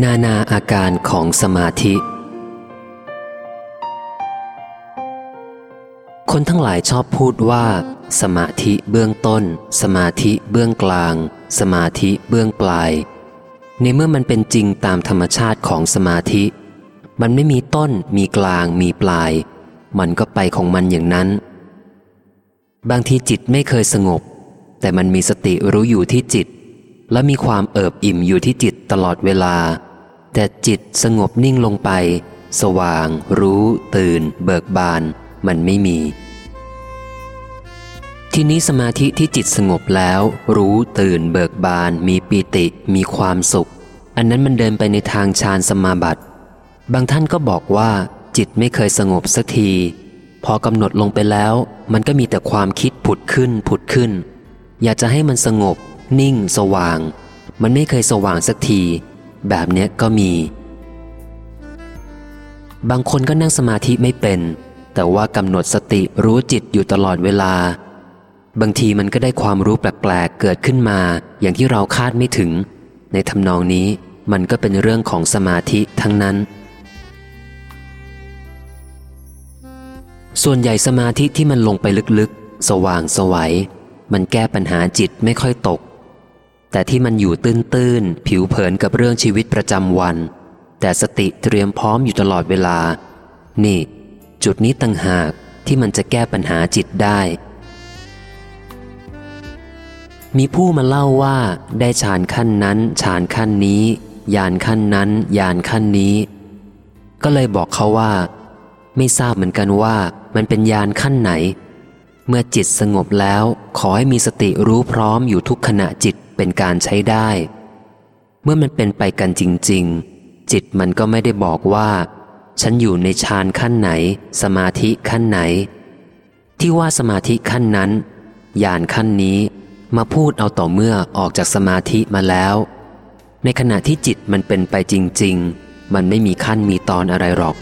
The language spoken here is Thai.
นานาอาการของสมาธิ คนทั้งหลายชอบพูดว่า สมาธิเบื้องต้น สมาธิเบื้องกลาง สมาธิเบื้องปลาย ในเมื่อมันเป็นจริงตามธรรมชาติของสมาธิ มันไม่มีต้น มีกลาง มีปลาย มันก็ไปของมันอย่างนั้น บางทีจิตไม่เคยสงบ แต่มันมีสติรู้อยู่ที่จิต และมีความเอิบอิ่มอยู่ที่จิตตลอดเวลา แต่จิตสงบนิ่งลงไป สว่าง รู้ ตื่น เบิกบาน มันไม่มี ทีนี้สมาธิที่จิตสงบแล้ว รู้ ตื่น เบิกบาน มีปีติ มีความสุข อันนั้นมันเดินไปในทางฌานสมาบัติ บางท่านก็บอกว่า จิตไม่เคยสงบสักที พอกำหนดลงไปแล้ว มันก็มีแต่ความคิดผุดขึ้นผุดขึ้น อยากจะให้มันสงบ นิ่ง สว่าง มันไม่เคยสว่างสักที แบบเนี้ยก็มี บางคนก็นั่งสมาธิไม่เป็น แต่ว่ากำหนดสติรู้จิตอยู่ตลอดเวลา บางทีมันก็ได้ความรู้แปลกๆเกิดขึ้นมา อย่างที่เราคาดไม่ถึง ในทำนองนี้มันก็เป็นเรื่องของสมาธิทั้งนั้น ส่วนใหญ่สมาธิที่มันลงไปลึกๆ สว่างสวัยมันแก้ปัญหาจิตไม่ค่อยตก แต่ที่มันอยู่ตื้นๆ ผิวเผินกับเรื่องชีวิตประจำวัน แต่สติเตรียมพร้อมอยู่ตลอดเวลา นี่ จุดนี้ต่างหากที่มันจะแก้ปัญหาจิตได้ มีผู้มาเล่าว่าได้ฌานขั้นนั้นฌานขั้นนี้ยานขั้นนั้นยานขั้นนี้ ก็เลยบอกเขาว่า ไม่ทราบเหมือนกันว่ามันเป็นยานขั้นไหน เมื่อจิตสงบแล้วขอให้มีสติรู้พร้อมอยู่ทุกขณะจิต เป็นการใช้ได้ เมื่อมันเป็นไปกันจริง ๆ จิตมันก็ไม่ได้บอกว่า ฉันอยู่ในฌานขั้นไหน สมาธิขั้นไหน ที่ว่าสมาธิขั้นนั้นยานขั้นนี้มาพูดเอาต่อเมื่อออกจากสมาธิมาแล้ว ในขณะที่จิตมันเป็นไปจริง ๆ มันไม่มีขั้นมีตอนอะไรหรอก